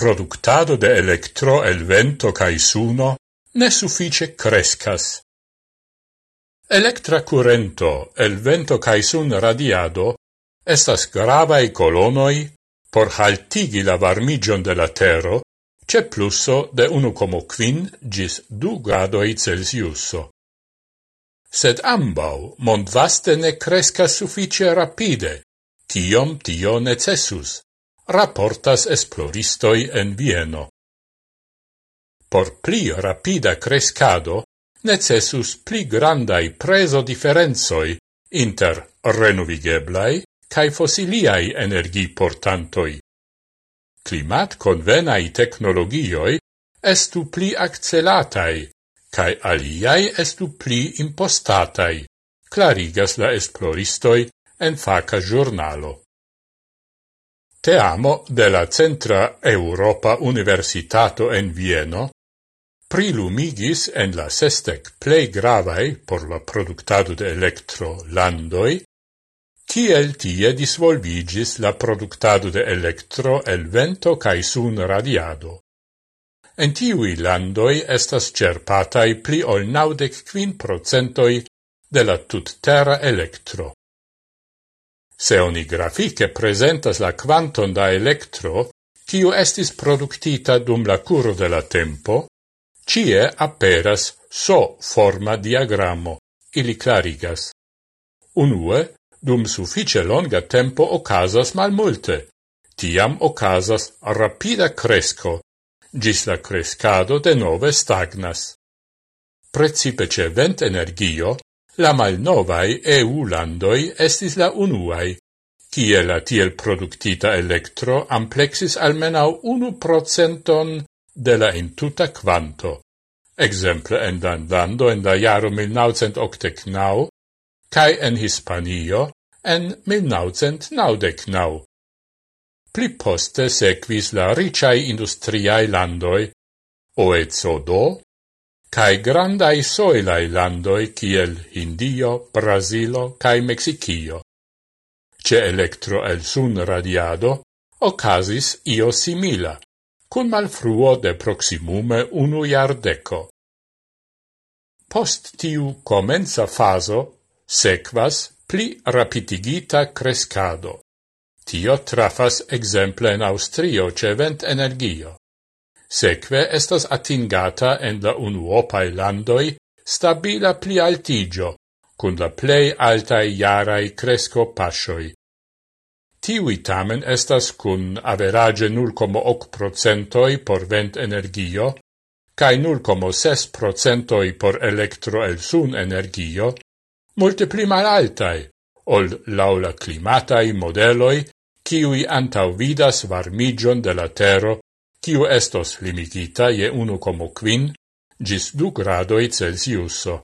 productado de electro el vento cae suno ne suffice crescas. Electra currento el vento cae sun radiado estas gravae colonoi por haltigi la varmigion de la tero ce plusso de 1,5 gis 2 gradoi Celsiuso. Sed ambau mondvaste ne crescas suffice rapide, tiom tio necessus raportas esploristoi en Vieno. Por pli rapida crescado necessus pli grandai preso differenzoi inter renovigeblai cae fossiliai energi portantoi. Climat convenai technologioi estu pli accelatai, cae aliai estu pli impostatai, clarigas la esploristoi en faca giornalo. Te amo de la Centra Europa Universitato en Vieno prilumigis en la sestec plei gravae por la productado de electro landoi, ciel tie disvolvigis la productado de electro el vento cae sun radiado. En tiui landoi estas cerpatai pli ol naudec quin procentoi de la tutterra electro. Se oni grafice presentas la quanton da electro, kiu estis productita dum la curo de la tempo, cie aperas so forma diagrammo, ili clarigas. Unue, dum suffice longa tempo ocasas mal multe, tiam ocasas rapida cresco, gis la crescado de nove stagnas. Precipe ce vent energio La malnovai EU landoi estis la unuai, kie la tiel productita electro amplexis almenau unu procenton de la intuta quanto. Exemple en Danlando en la jaro 1989 cae en Hispanio en 1999. Pli poste sequis la ricai industriae landoi, OECD, cae grandai soilai landoi kiel Hindio, Brasilo cae Mexicio. Ce electro el sun radiado ocasis io simila, cun malfruo de proximume unu iardeco. Post tiu comenza faso sequas pli rapidigita crescado. Tio trafas exemple in Austrio ce vent energio. Seque estas atingata en la unuopai landoi stabila pli altigio, cun la plei altai iarai cresco pasioi. Tiui tamen estas cun average 0,8% por vent energio, cae 0,6% por electro el sun energio, multe pli malaltai, ol laula climatai modeloi, kiui antaŭvidas varmigion de la tero kiu estos limitita je 1,5 gis 2 gradoi Celsiuso.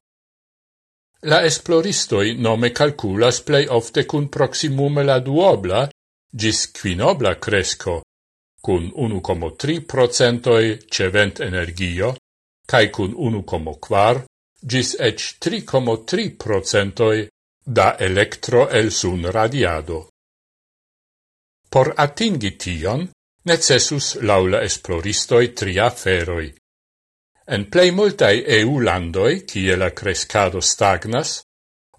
La esploristoi nome calculas plei ofte cun proximume la duobla gis quinobla cresco, cun 1,3 procentoi cevent energio, cae cun 1,4 gis ec 3,3 procentoi da electro el sun radiado. Por atingi tion, necessus laula esploristoi tria feroi. En plei multai EU landoi, cie la crescado stagnas,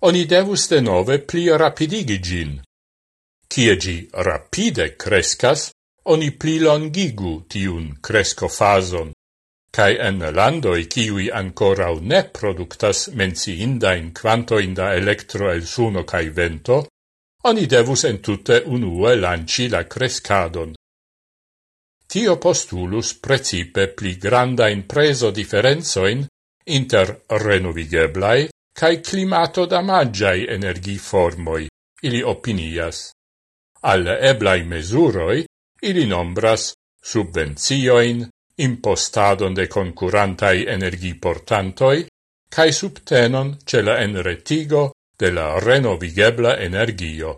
oni devus de nove pli rapidigi gin. Cie gi rapide crescas, oni pli longigu tiun cresco fason, cae en landoi ciui ancorau ne productas menciindain quantoin da electro el suno cae vento, oni devus entute unue lanci la crescadon. Tio postulus precipe pli granda in preso differenzoin inter renovigeblai cae climato damagiai energiformoi, ili opinias. Al eblai mesuroi, ili nombras subvenzioin, impostadon de concurantai energiportantoi, cae subtenon ce la enretigo de la renovigebla energio.